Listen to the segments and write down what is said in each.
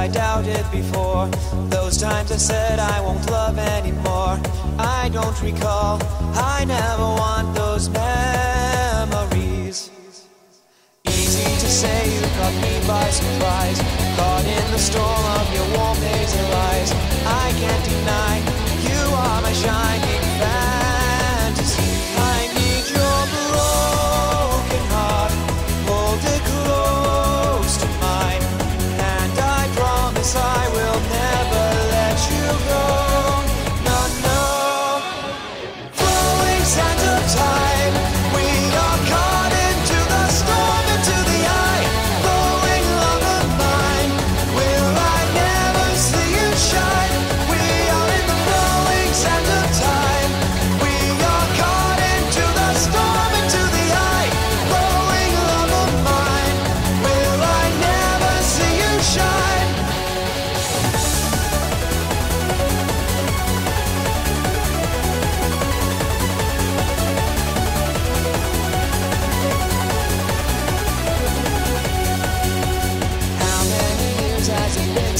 I doubted before. Those times I said I won't love anymore. I don't recall, I never want those memories. Easy to say you caught me by surprise. Caught in the storm of your warm hazel eyes. I can't deny you are my shine.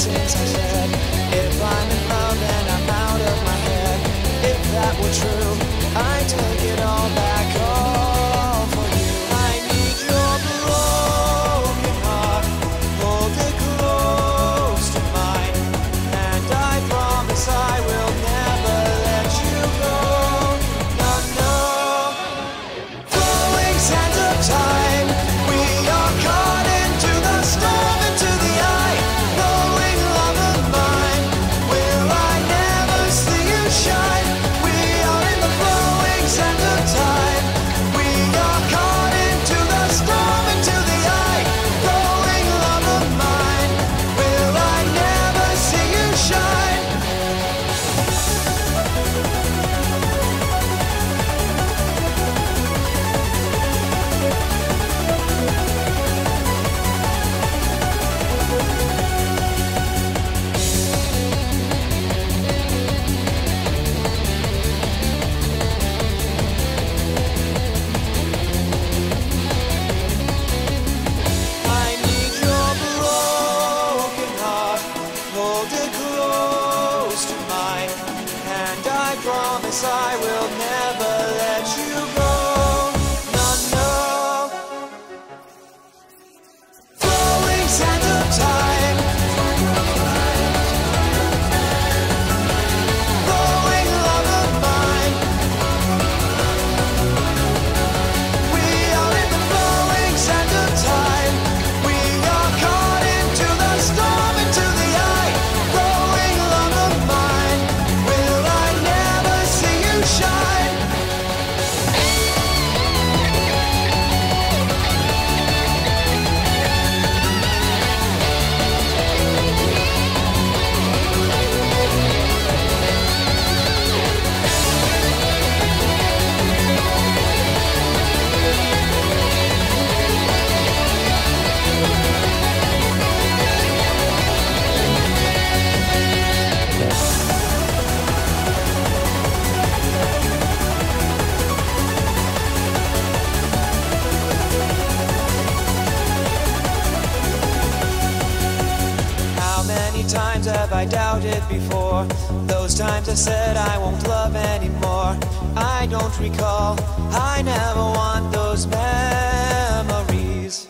If I I will never before. Those times I said I won't love anymore. I don't recall. I never want those memories.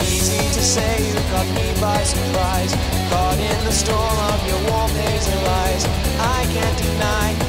Easy to say you caught me by surprise. Caught in the storm of your warm hazel eyes. I can't deny.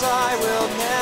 I will never.